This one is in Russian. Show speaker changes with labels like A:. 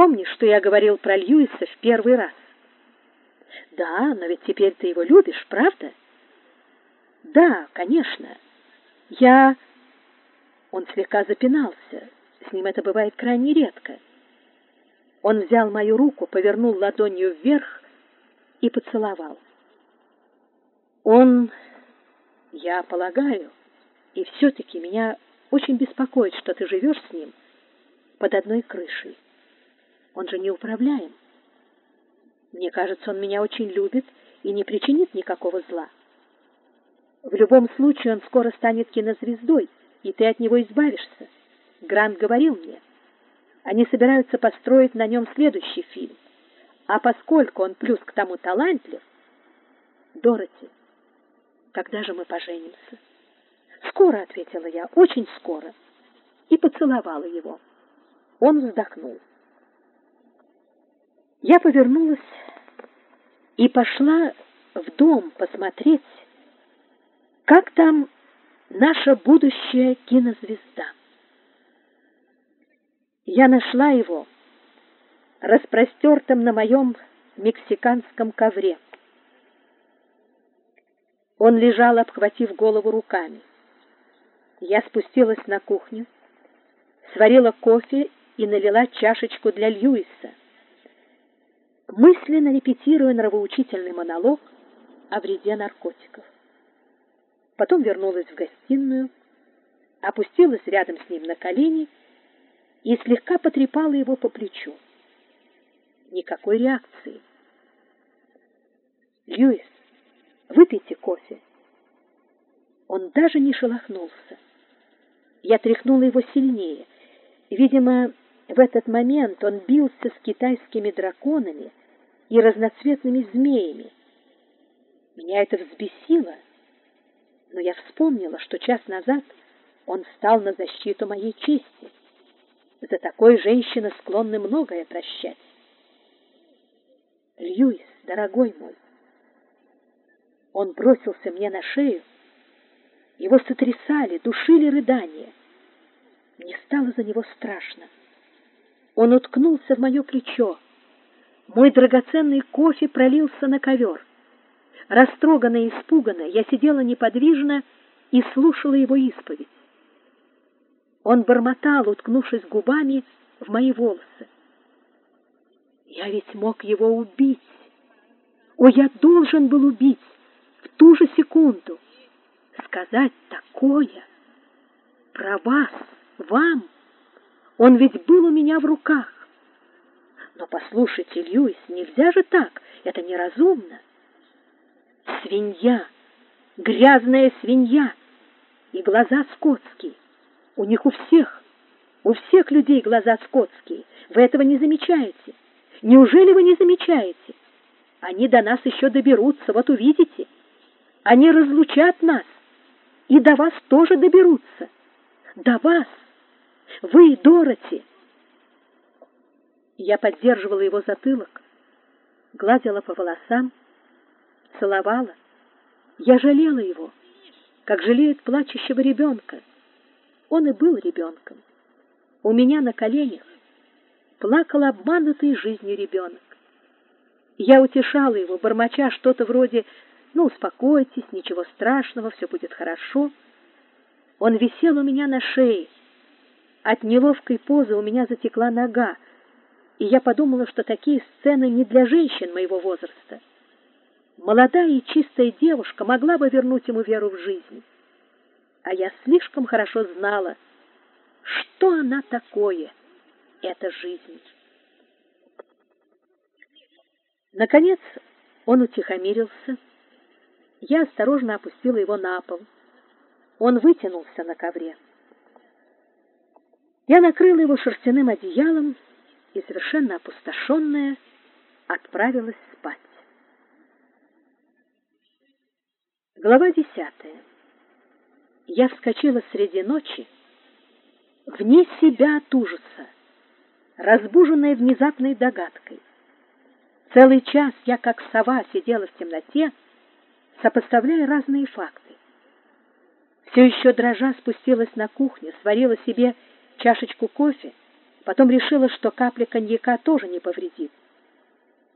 A: Помнишь, что я говорил про Льюиса в первый раз? Да, но ведь теперь ты его любишь, правда? Да, конечно. Я... Он слегка запинался. С ним это бывает крайне редко. Он взял мою руку, повернул ладонью вверх и поцеловал. Он, я полагаю, и все-таки меня очень беспокоит, что ты живешь с ним под одной крышей. Он же не управляем. Мне кажется, он меня очень любит и не причинит никакого зла. В любом случае он скоро станет кинозвездой, и ты от него избавишься. Грант говорил мне. Они собираются построить на нем следующий фильм. А поскольку он плюс к тому талантлив... Дороти, когда же мы поженимся? Скоро, ответила я, очень скоро. И поцеловала его. Он вздохнул. Я повернулась и пошла в дом посмотреть, как там наша будущая кинозвезда. Я нашла его распростертым на моем мексиканском ковре. Он лежал, обхватив голову руками. Я спустилась на кухню, сварила кофе и налила чашечку для Льюиса мысленно репетируя нравоучительный монолог о вреде наркотиков. Потом вернулась в гостиную, опустилась рядом с ним на колени и слегка потрепала его по плечу. Никакой реакции. «Льюис, выпейте кофе». Он даже не шелохнулся. Я тряхнула его сильнее. Видимо, в этот момент он бился с китайскими драконами, и разноцветными змеями. Меня это взбесило, но я вспомнила, что час назад он встал на защиту моей чести. За такой женщина склонны многое прощать. Льюис, дорогой мой, он бросился мне на шею, его сотрясали, душили рыдания. Мне стало за него страшно. Он уткнулся в мое плечо, мой драгоценный кофе пролился на ковер. Растроганная и испуганная, я сидела неподвижно и слушала его исповедь. Он бормотал, уткнувшись губами в мои волосы. Я ведь мог его убить. О, я должен был убить в ту же секунду. Сказать такое про вас, вам. Он ведь был у меня в руках. Послушайте, Льюис, нельзя же так, это неразумно. Свинья, грязная свинья и глаза скотские. У них у всех, у всех людей глаза скотские. Вы этого не замечаете? Неужели вы не замечаете? Они до нас еще доберутся, вот увидите. Они разлучат нас, и до вас тоже доберутся. До вас. Вы, Дороти, я поддерживала его затылок, гладила по волосам, целовала. Я жалела его, как жалеет плачущего ребенка. Он и был ребенком. У меня на коленях плакал обманутый жизнью ребенок. Я утешала его, бормоча что-то вроде «Ну, успокойтесь, ничего страшного, все будет хорошо». Он висел у меня на шее. От неловкой позы у меня затекла нога, и я подумала, что такие сцены не для женщин моего возраста. Молодая и чистая девушка могла бы вернуть ему веру в жизнь. А я слишком хорошо знала, что она такое, эта жизнь. Наконец он утихомирился. Я осторожно опустила его на пол. Он вытянулся на ковре. Я накрыла его шерстяным одеялом и, совершенно опустошенная, отправилась спать. Глава десятая. Я вскочила среди ночи, вне себя от ужаса, разбуженная внезапной догадкой. Целый час я, как сова, сидела в темноте, сопоставляя разные факты. Все еще дрожа спустилась на кухню, сварила себе чашечку кофе Потом решила, что капля коньяка тоже не повредит.